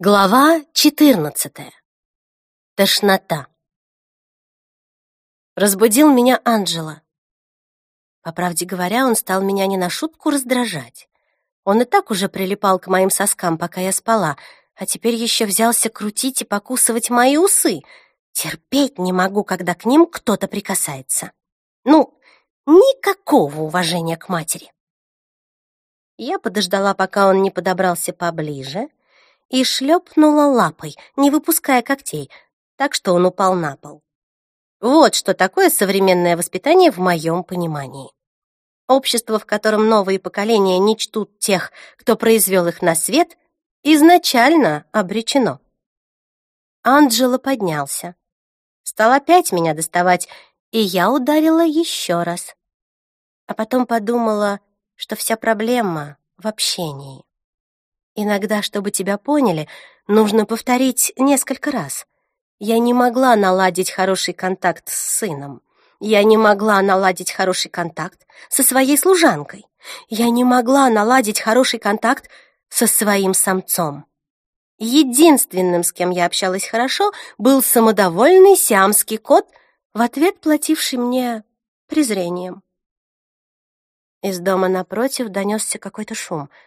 Глава 14. Тошнота. Разбудил меня Анджела. По правде говоря, он стал меня не на шутку раздражать. Он и так уже прилипал к моим соскам, пока я спала, а теперь еще взялся крутить и покусывать мои усы. Терпеть не могу, когда к ним кто-то прикасается. Ну, никакого уважения к матери. Я подождала, пока он не подобрался поближе, и шлепнула лапой, не выпуская когтей, так что он упал на пол. Вот что такое современное воспитание в моем понимании. Общество, в котором новые поколения не чтут тех, кто произвел их на свет, изначально обречено. Анджело поднялся. Стал опять меня доставать, и я ударила еще раз. А потом подумала, что вся проблема в общении. Иногда, чтобы тебя поняли, нужно повторить несколько раз. Я не могла наладить хороший контакт с сыном. Я не могла наладить хороший контакт со своей служанкой. Я не могла наладить хороший контакт со своим самцом. Единственным, с кем я общалась хорошо, был самодовольный сиамский кот, в ответ плативший мне презрением. Из дома напротив донесся какой-то шум —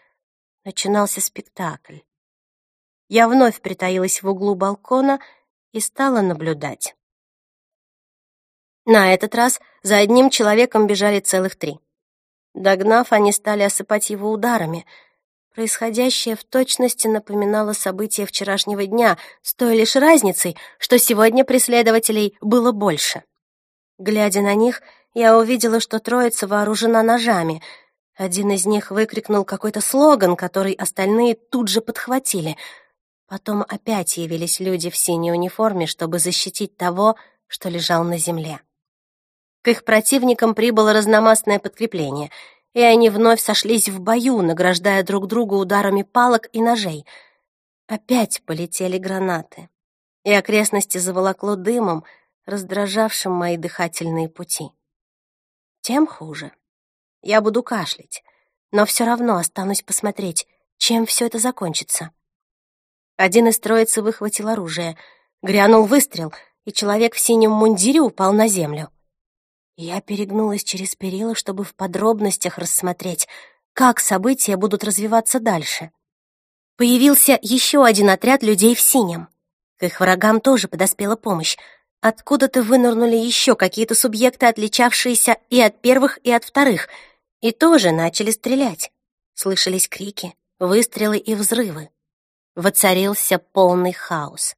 начинался спектакль. Я вновь притаилась в углу балкона и стала наблюдать. На этот раз за одним человеком бежали целых три. Догнав, они стали осыпать его ударами. Происходящее в точности напоминало события вчерашнего дня, с той лишь разницей, что сегодня преследователей было больше. Глядя на них, я увидела, что троица вооружена ножами — один из них выкрикнул какой-то слоган, который остальные тут же подхватили. Потом опять явились люди в синей униформе, чтобы защитить того, что лежал на земле. К их противникам прибыло разномастное подкрепление, и они вновь сошлись в бою, награждая друг друга ударами палок и ножей. Опять полетели гранаты, и окрестности заволокло дымом, раздражавшим мои дыхательные пути. Тем хуже. Я буду кашлять, но все равно останусь посмотреть, чем все это закончится. Один из троицы выхватил оружие, грянул выстрел, и человек в синем мундире упал на землю. Я перегнулась через перила, чтобы в подробностях рассмотреть, как события будут развиваться дальше. Появился еще один отряд людей в синем. К их врагам тоже подоспела помощь. Откуда-то вынырнули еще какие-то субъекты, отличавшиеся и от первых, и от вторых — и тоже начали стрелять. Слышались крики, выстрелы и взрывы. Воцарился полный хаос.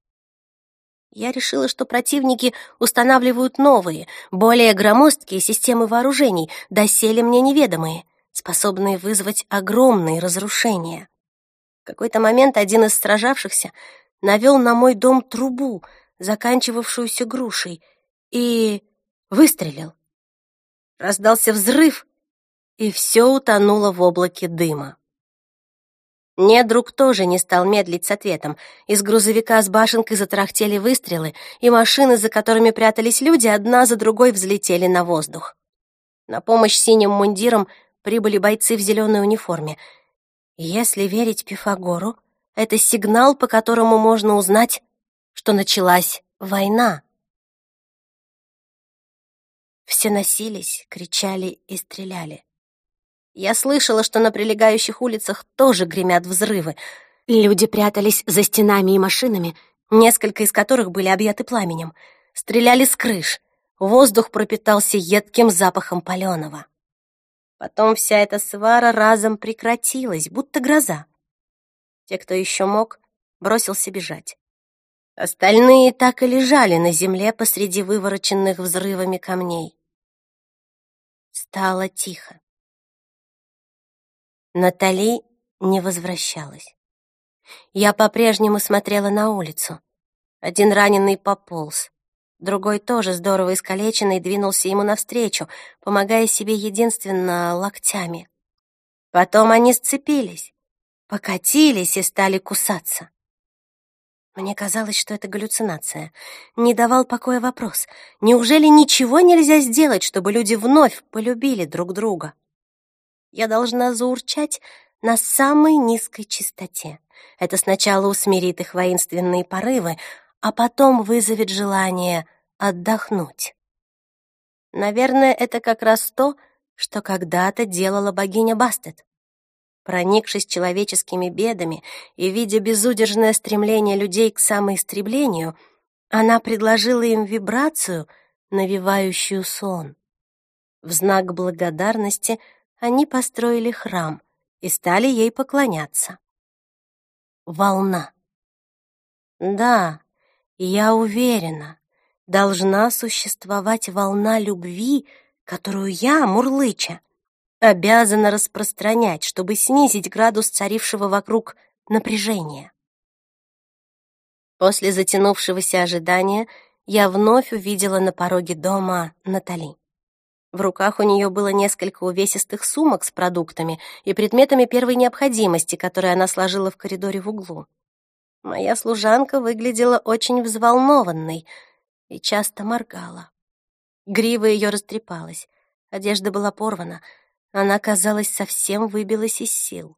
Я решила, что противники устанавливают новые, более громоздкие системы вооружений, доселе мне неведомые, способные вызвать огромные разрушения. В какой-то момент один из сражавшихся навел на мой дом трубу, заканчивавшуюся грушей, и выстрелил. Раздался взрыв, и все утонуло в облаке дыма. Недруг тоже не стал медлить с ответом. Из грузовика с башенкой затарахтели выстрелы, и машины, за которыми прятались люди, одна за другой взлетели на воздух. На помощь синим мундирам прибыли бойцы в зеленой униформе. Если верить Пифагору, это сигнал, по которому можно узнать, что началась война. Все носились, кричали и стреляли. Я слышала, что на прилегающих улицах тоже гремят взрывы. Люди прятались за стенами и машинами, несколько из которых были объяты пламенем. Стреляли с крыш. Воздух пропитался едким запахом паленого. Потом вся эта свара разом прекратилась, будто гроза. Те, кто еще мог, бросился бежать. Остальные так и лежали на земле посреди вывороченных взрывами камней. Стало тихо. Натали не возвращалась. Я по-прежнему смотрела на улицу. Один раненый пополз. Другой тоже здорово искалеченный двинулся ему навстречу, помогая себе единственно локтями. Потом они сцепились, покатились и стали кусаться. Мне казалось, что это галлюцинация. Не давал покоя вопрос. Неужели ничего нельзя сделать, чтобы люди вновь полюбили друг друга? Я должна заурчать на самой низкой частоте, Это сначала усмирит их воинственные порывы, а потом вызовет желание отдохнуть. Наверное, это как раз то, что когда-то делала богиня Бастет. Проникшись человеческими бедами и видя безудержное стремление людей к самоистреблению, она предложила им вибрацию, навевающую сон. В знак благодарности они построили храм и стали ей поклоняться. Волна. Да, я уверена, должна существовать волна любви, которую я, Мурлыча, обязана распространять, чтобы снизить градус царившего вокруг напряжения. После затянувшегося ожидания я вновь увидела на пороге дома Натали. В руках у нее было несколько увесистых сумок с продуктами и предметами первой необходимости, которые она сложила в коридоре в углу. Моя служанка выглядела очень взволнованной и часто моргала. Грива ее растрепалась, одежда была порвана, она, казалось, совсем выбилась из сил.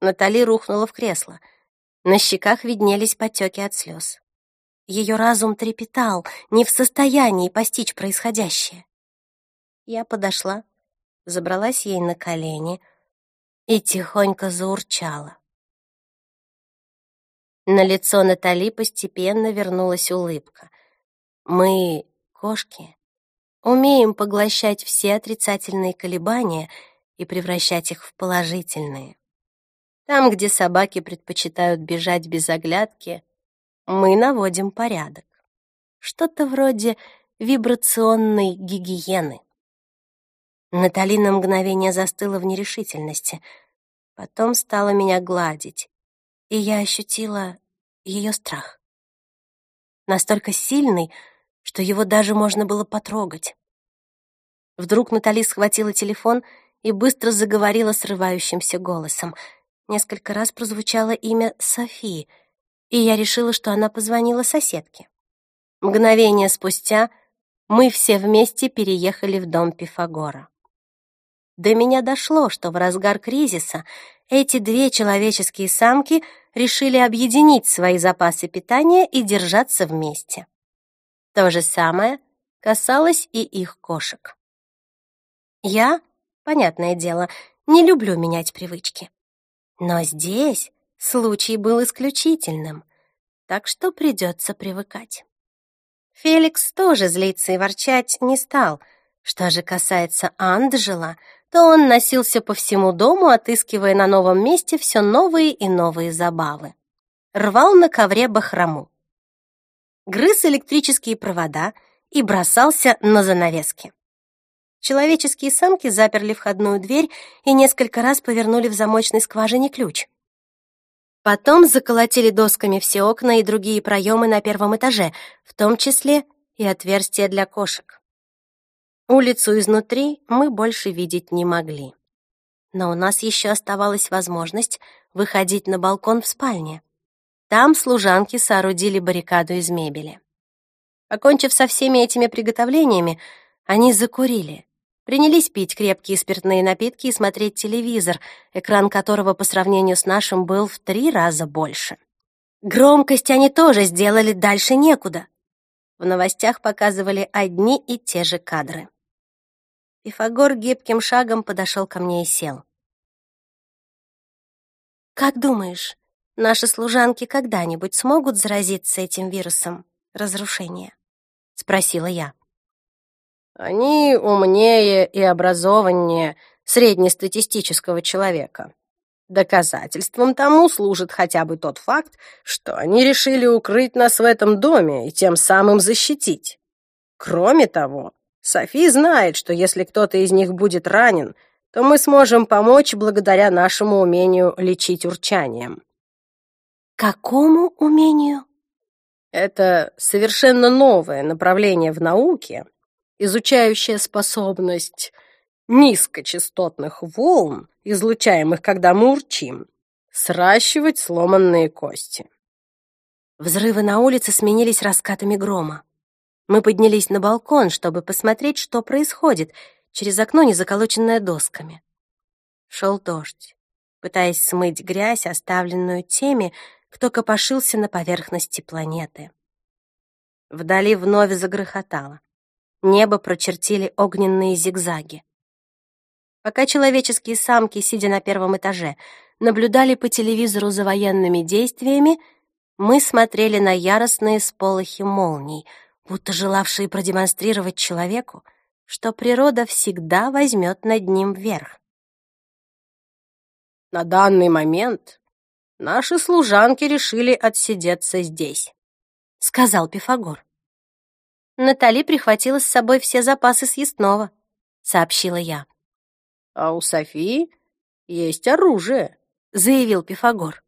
Натали рухнула в кресло. На щеках виднелись потеки от слез. Ее разум трепетал, не в состоянии постичь происходящее. Я подошла, забралась ей на колени и тихонько заурчала. На лицо Натали постепенно вернулась улыбка. Мы, кошки, умеем поглощать все отрицательные колебания и превращать их в положительные. Там, где собаки предпочитают бежать без оглядки, мы наводим порядок. Что-то вроде вибрационной гигиены. Натали на мгновение застыла в нерешительности, потом стала меня гладить, и я ощутила ее страх. Настолько сильный, что его даже можно было потрогать. Вдруг Натали схватила телефон и быстро заговорила срывающимся голосом. Несколько раз прозвучало имя Софии, и я решила, что она позвонила соседке. Мгновение спустя мы все вместе переехали в дом Пифагора. До меня дошло, что в разгар кризиса эти две человеческие самки решили объединить свои запасы питания и держаться вместе. То же самое касалось и их кошек. Я, понятное дело, не люблю менять привычки. Но здесь случай был исключительным, так что придется привыкать. Феликс тоже злиться и ворчать не стал. Что же касается Анджела, то он носился по всему дому, отыскивая на новом месте все новые и новые забавы. Рвал на ковре бахрому. Грыз электрические провода и бросался на занавески. Человеческие самки заперли входную дверь и несколько раз повернули в замочной скважине ключ. Потом заколотили досками все окна и другие проемы на первом этаже, в том числе и отверстия для кошек. Улицу изнутри мы больше видеть не могли. Но у нас еще оставалась возможность выходить на балкон в спальне. Там служанки соорудили баррикаду из мебели. Окончив со всеми этими приготовлениями, они закурили, принялись пить крепкие спиртные напитки и смотреть телевизор, экран которого по сравнению с нашим был в три раза больше. Громкость они тоже сделали дальше некуда. В новостях показывали одни и те же кадры. Пифагор гибким шагом подошел ко мне и сел. «Как думаешь, наши служанки когда-нибудь смогут заразиться этим вирусом разрушения?» — спросила я. «Они умнее и образованнее среднестатистического человека. Доказательством тому служит хотя бы тот факт, что они решили укрыть нас в этом доме и тем самым защитить. Кроме того, Софи знает, что если кто-то из них будет ранен, то мы сможем помочь благодаря нашему умению лечить урчанием. Какому умению? Это совершенно новое направление в науке, изучающее способность низкочастотных волн, излучаемых, когда мы урчим, сращивать сломанные кости. Взрывы на улице сменились раскатами грома. Мы поднялись на балкон, чтобы посмотреть, что происходит, через окно, не заколоченное досками. Шел дождь. пытаясь смыть грязь, оставленную теми, кто копошился на поверхности планеты. Вдали вновь загрохотало. Небо прочертили огненные зигзаги. Пока человеческие самки, сидя на первом этаже, наблюдали по телевизору за военными действиями, мы смотрели на яростные сполохи молний, будто желавшие продемонстрировать человеку, что природа всегда возьмет над ним верх. На данный момент наши служанки решили отсидеться здесь, — сказал Пифагор. Натали прихватила с собой все запасы съестного, — сообщила я. А у Софии есть оружие, — заявил Пифагор.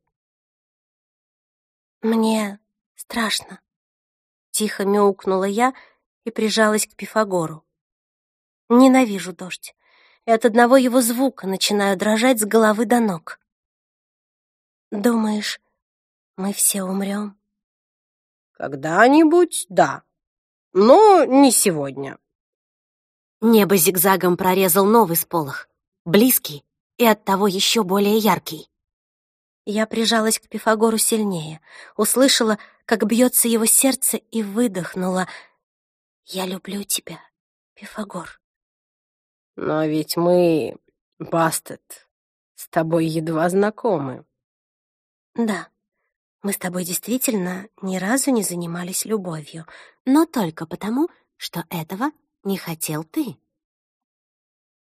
«Мне страшно», — тихо мяукнула я и прижалась к Пифагору. «Ненавижу дождь, и от одного его звука начинаю дрожать с головы до ног». «Думаешь, мы все умрем?» «Когда-нибудь, да, но не сегодня». Небо зигзагом прорезал новый сполох, близкий и оттого еще более яркий. Я прижалась к Пифагору сильнее, услышала, как бьется его сердце, и выдохнула. «Я люблю тебя, Пифагор». «Но ведь мы, Бастет, с тобой едва знакомы». «Да, мы с тобой действительно ни разу не занимались любовью, но только потому, что этого не хотел ты».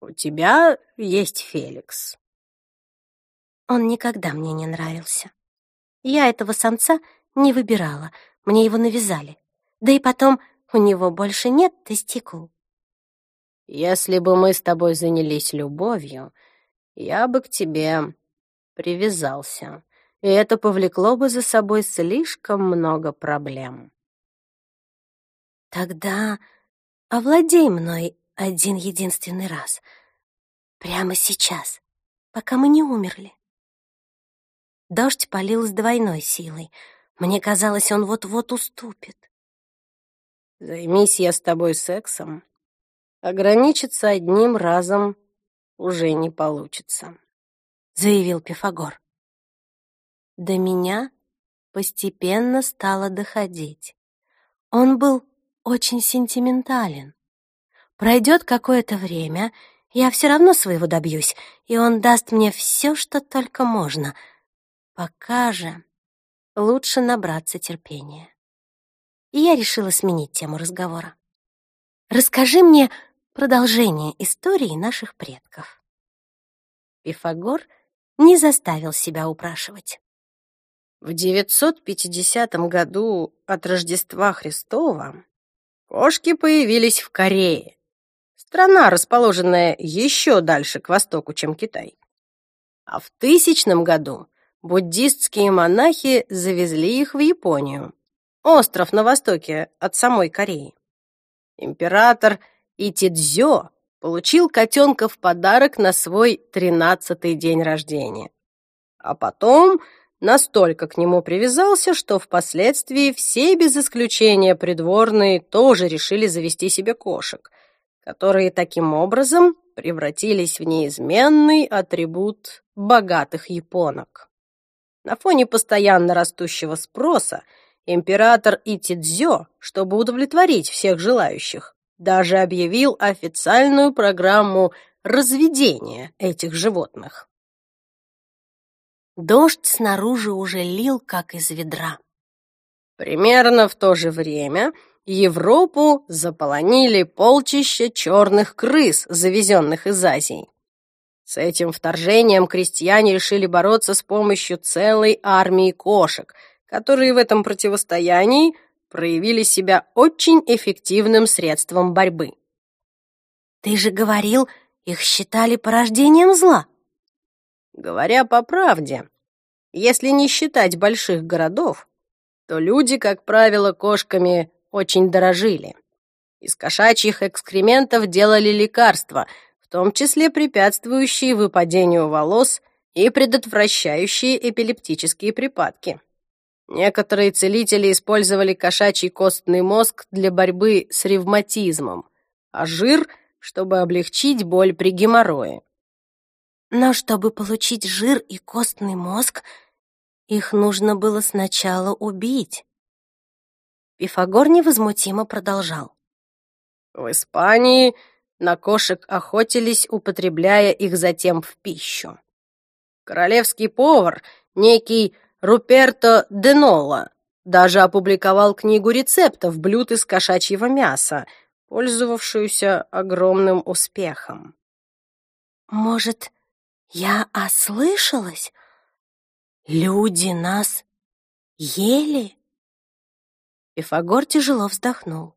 «У тебя есть Феликс», он никогда мне не нравился. Я этого самца не выбирала, мне его навязали. Да и потом, у него больше нет тестикул. Если бы мы с тобой занялись любовью, я бы к тебе привязался, и это повлекло бы за собой слишком много проблем. Тогда овладей мной один единственный раз, прямо сейчас, пока мы не умерли. Дождь полил с двойной силой. Мне казалось, он вот-вот уступит. «Займись я с тобой сексом. Ограничиться одним разом уже не получится», — заявил Пифагор. До меня постепенно стало доходить. Он был очень сентиментален. Пройдет какое-то время, я все равно своего добьюсь, и он даст мне все, что только можно — Пока же лучше набраться терпения. И я решила сменить тему разговора. Расскажи мне продолжение истории наших предков. Пифагор не заставил себя упрашивать. В 950 году от Рождества Христова кошки появились в Корее. Страна, расположенная еще дальше к востоку, чем Китай. А в тысячном году буддистские монахи завезли их в Японию, остров на востоке от самой Кореи. Император Итидзё получил котенка в подарок на свой тринадцатый день рождения. А потом настолько к нему привязался, что впоследствии все без исключения придворные тоже решили завести себе кошек, которые таким образом превратились в неизменный атрибут богатых японок. На фоне постоянно растущего спроса император Итидзё, чтобы удовлетворить всех желающих, даже объявил официальную программу разведения этих животных. Дождь снаружи уже лил, как из ведра. Примерно в то же время Европу заполонили полчища черных крыс, завезенных из Азии. С этим вторжением крестьяне решили бороться с помощью целой армии кошек, которые в этом противостоянии проявили себя очень эффективным средством борьбы. «Ты же говорил, их считали порождением зла». Говоря по правде, если не считать больших городов, то люди, как правило, кошками очень дорожили. Из кошачьих экскрементов делали лекарства — в том числе препятствующие выпадению волос и предотвращающие эпилептические припадки. Некоторые целители использовали кошачий костный мозг для борьбы с ревматизмом, а жир, чтобы облегчить боль при геморрое. Но чтобы получить жир и костный мозг, их нужно было сначала убить. Пифагор невозмутимо продолжал. В Испании на кошек охотились, употребляя их затем в пищу. Королевский повар, некий Руперто Денола, даже опубликовал книгу рецептов блюд из кошачьего мяса, пользовавшуюся огромным успехом. «Может, я ослышалась? Люди нас ели?» Пифагор тяжело вздохнул.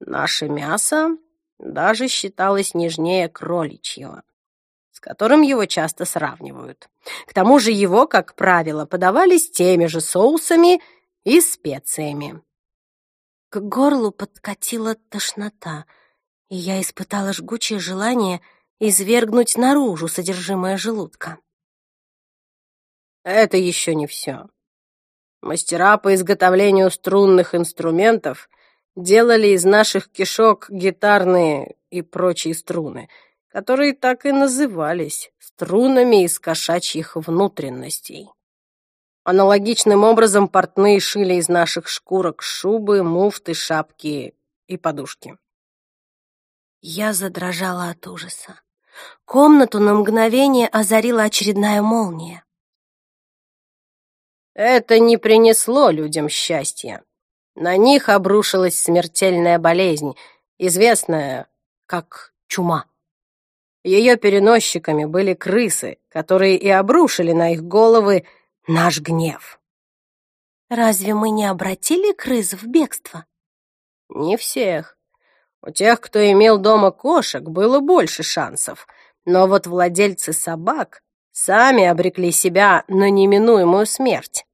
Наше мясо даже считалось нежнее кроличьего, с которым его часто сравнивают. К тому же его, как правило, подавали с теми же соусами и специями. К горлу подкатила тошнота, и я испытала жгучее желание извергнуть наружу содержимое желудка. Это еще не все. Мастера по изготовлению струнных инструментов делали из наших кишок гитарные и прочие струны, которые так и назывались струнами из кошачьих внутренностей. Аналогичным образом портные шили из наших шкурок шубы, муфты, шапки и подушки. Я задрожала от ужаса. Комнату на мгновение озарила очередная молния. Это не принесло людям счастья. На них обрушилась смертельная болезнь, известная как чума. Ее переносчиками были крысы, которые и обрушили на их головы наш гнев. Разве мы не обратили крыс в бегство? Не всех. У тех, кто имел дома кошек, было больше шансов. Но вот владельцы собак сами обрекли себя на неминуемую смерть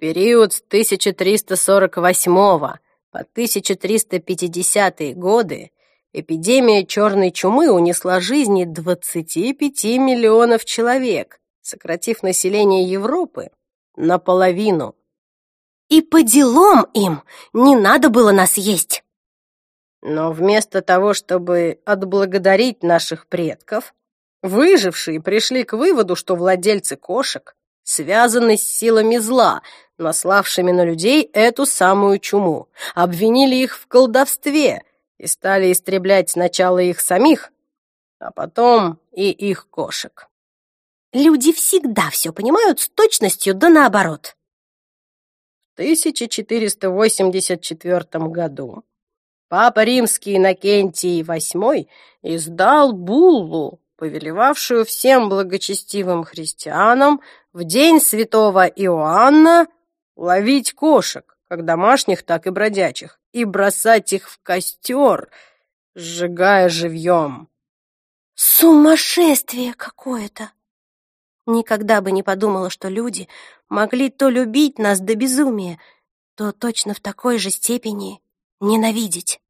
период с 1348 по 1350 годы эпидемия черной чумы унесла жизни 25 миллионов человек, сократив население Европы наполовину. И по делам им не надо было нас есть. Но вместо того, чтобы отблагодарить наших предков, выжившие пришли к выводу, что владельцы кошек связаны с силами зла, наславшими на людей эту самую чуму, обвинили их в колдовстве и стали истреблять сначала их самих, а потом и их кошек. Люди всегда все понимают с точностью да наоборот. В 1484 году Папа Римский Иннокентий VIII издал буллу, повелевавшую всем благочестивым христианам в день святого Иоанна ловить кошек, как домашних, так и бродячих, и бросать их в костер, сжигая живьем. Сумасшествие какое-то! Никогда бы не подумала, что люди могли то любить нас до безумия, то точно в такой же степени ненавидеть.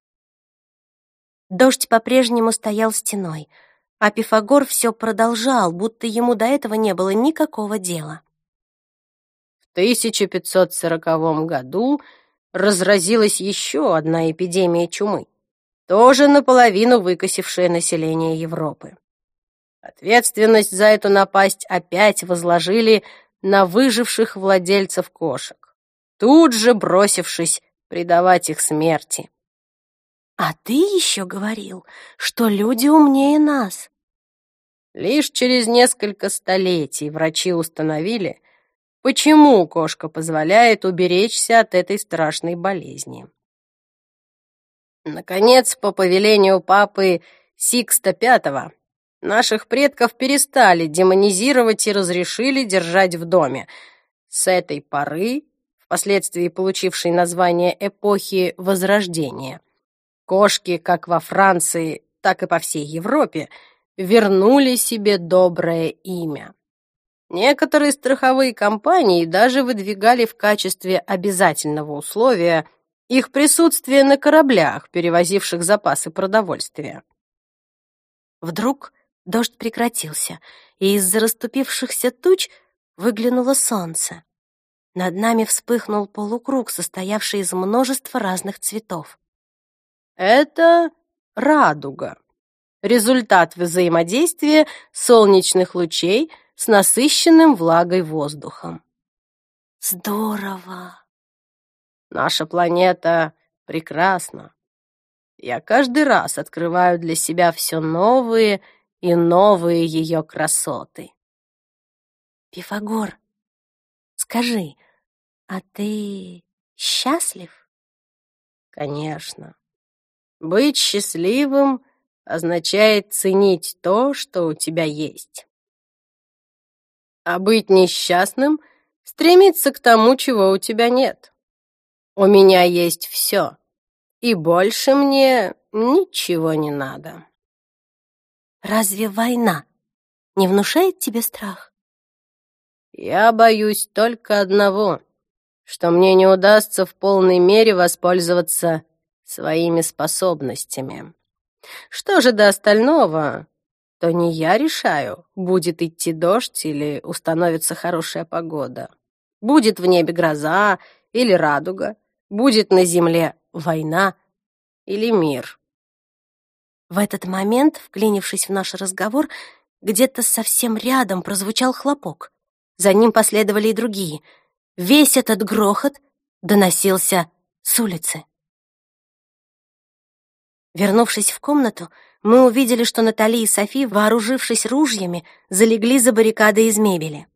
Дождь по-прежнему стоял стеной, а Пифагор все продолжал, будто ему до этого не было никакого дела. 1540 году разразилась еще одна эпидемия чумы, тоже наполовину выкосившая население Европы. Ответственность за эту напасть опять возложили на выживших владельцев кошек, тут же бросившись предавать их смерти. «А ты еще говорил, что люди умнее нас». Лишь через несколько столетий врачи установили, Почему кошка позволяет уберечься от этой страшной болезни? Наконец, по повелению папы Сикста V, наших предков перестали демонизировать и разрешили держать в доме. С этой поры, впоследствии получившей название эпохи Возрождения, кошки как во Франции, так и по всей Европе вернули себе доброе имя. Некоторые страховые компании даже выдвигали в качестве обязательного условия их присутствие на кораблях, перевозивших запасы продовольствия. Вдруг дождь прекратился, и из-за расступившихся туч выглянуло солнце. Над нами вспыхнул полукруг, состоявший из множества разных цветов. Это радуга. результат взаимодействия солнечных лучей с насыщенным влагой воздухом. Здорово. Наша планета прекрасна. Я каждый раз открываю для себя все новые и новые ее красоты. Пифагор, скажи, а ты счастлив? Конечно. Быть счастливым означает ценить то, что у тебя есть. А быть несчастным — стремиться к тому, чего у тебя нет. У меня есть все, и больше мне ничего не надо. Разве война не внушает тебе страх? Я боюсь только одного, что мне не удастся в полной мере воспользоваться своими способностями. Что же до остального, то не я решаю, будет идти дождь или установится хорошая погода. Будет в небе гроза или радуга, будет на земле война или мир. В этот момент, вклинившись в наш разговор, где-то совсем рядом прозвучал хлопок. За ним последовали и другие. Весь этот грохот доносился с улицы. Вернувшись в комнату, мы увидели, что Натали и Софи, вооружившись ружьями, залегли за баррикадой из мебели.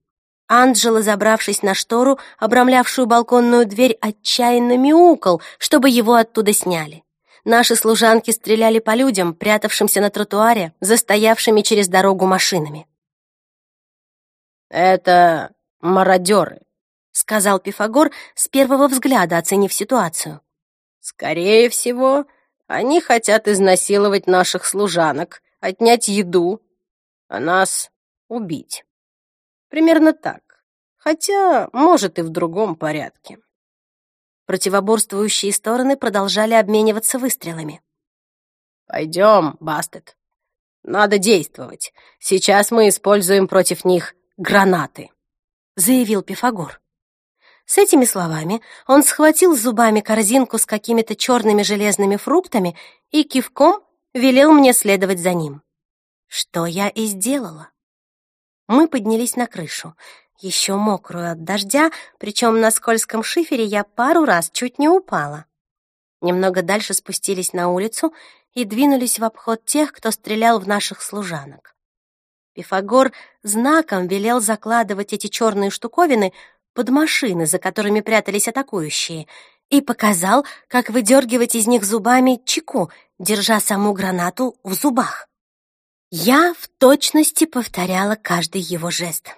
Анджела, забравшись на штору, обрамлявшую балконную дверь, отчаянно мяукал, чтобы его оттуда сняли. Наши служанки стреляли по людям, прятавшимся на тротуаре, застоявшими через дорогу машинами. «Это мародеры», — сказал Пифагор, с первого взгляда оценив ситуацию. «Скорее всего, они хотят изнасиловать наших служанок, отнять еду, а нас убить. Примерно так. Хотя, может, и в другом порядке. Противоборствующие стороны продолжали обмениваться выстрелами. «Пойдем, Бастет. Надо действовать. Сейчас мы используем против них гранаты», — заявил Пифагор. С этими словами он схватил зубами корзинку с какими-то черными железными фруктами и кивком велел мне следовать за ним. Что я и сделала. Мы поднялись на крышу, еще мокрую от дождя, причем на скользком шифере я пару раз чуть не упала. Немного дальше спустились на улицу и двинулись в обход тех, кто стрелял в наших служанок. Пифагор знаком велел закладывать эти черные штуковины под машины, за которыми прятались атакующие, и показал, как выдергивать из них зубами чеку, держа саму гранату в зубах. Я в точности повторяла каждый его жест.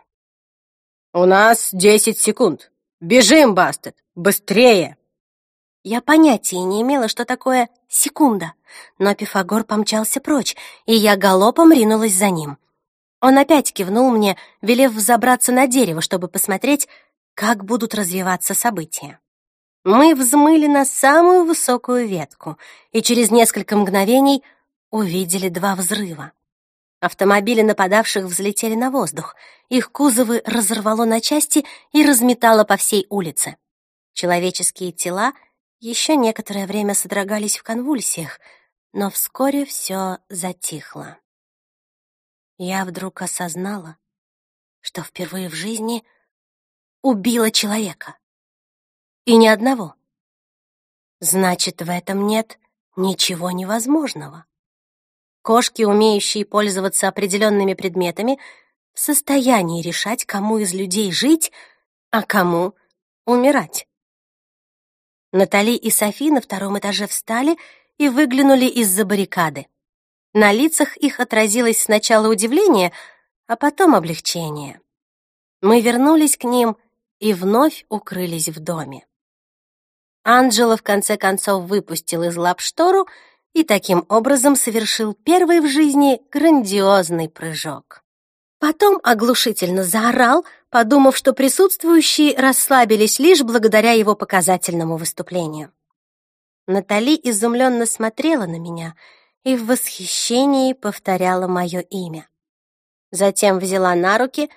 «У нас десять секунд. Бежим, Бастет! Быстрее!» Я понятия не имела, что такое секунда, но Пифагор помчался прочь, и я галопом ринулась за ним. Он опять кивнул мне, велев взобраться на дерево, чтобы посмотреть, как будут развиваться события. Мы взмыли на самую высокую ветку и через несколько мгновений увидели два взрыва. Автомобили нападавших взлетели на воздух, их кузовы разорвало на части и разметало по всей улице. Человеческие тела еще некоторое время содрогались в конвульсиях, но вскоре все затихло. Я вдруг осознала, что впервые в жизни — убила человека. И ни одного. Значит, в этом нет ничего невозможного. Кошки, умеющие пользоваться определенными предметами, в состоянии решать, кому из людей жить, а кому умирать. Натали и Софи на втором этаже встали и выглянули из-за баррикады. На лицах их отразилось сначала удивление, а потом облегчение. Мы вернулись к ним и вновь укрылись в доме. Анджело в конце концов выпустил из лап штору и таким образом совершил первый в жизни грандиозный прыжок. Потом оглушительно заорал, подумав, что присутствующие расслабились лишь благодаря его показательному выступлению. Натали изумленно смотрела на меня и в восхищении повторяла мое имя. Затем взяла на руки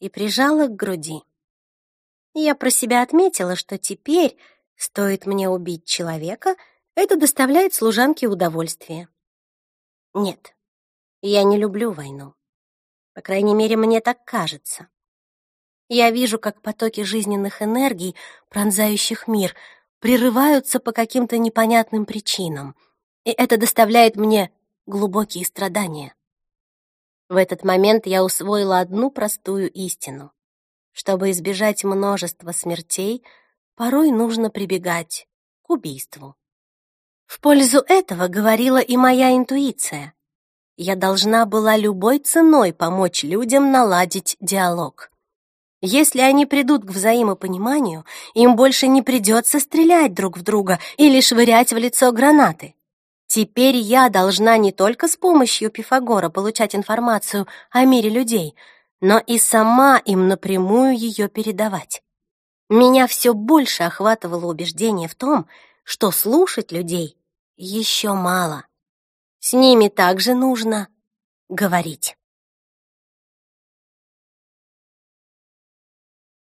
и прижала к груди. Я про себя отметила, что теперь, стоит мне убить человека, это доставляет служанке удовольствие. Нет, Я не люблю войну. По крайней мере, мне так кажется. Я вижу, как потоки жизненных энергий, пронзающих мир, прерываются по каким-то непонятным причинам, и это доставляет мне глубокие страдания. В этот момент я усвоила одну простую истину. Чтобы избежать множества смертей, порой нужно прибегать к убийству. В пользу этого говорила и моя интуиция. Я должна была любой ценой помочь людям наладить диалог. Если они придут к взаимопониманию, им больше не придется стрелять друг в друга или швырять в лицо гранаты. Теперь я должна не только с помощью Пифагора получать информацию о мире людей, но и сама им напрямую ее передавать. Меня все больше охватывало убеждение в том, что слушать людей еще мало. С ними также нужно говорить.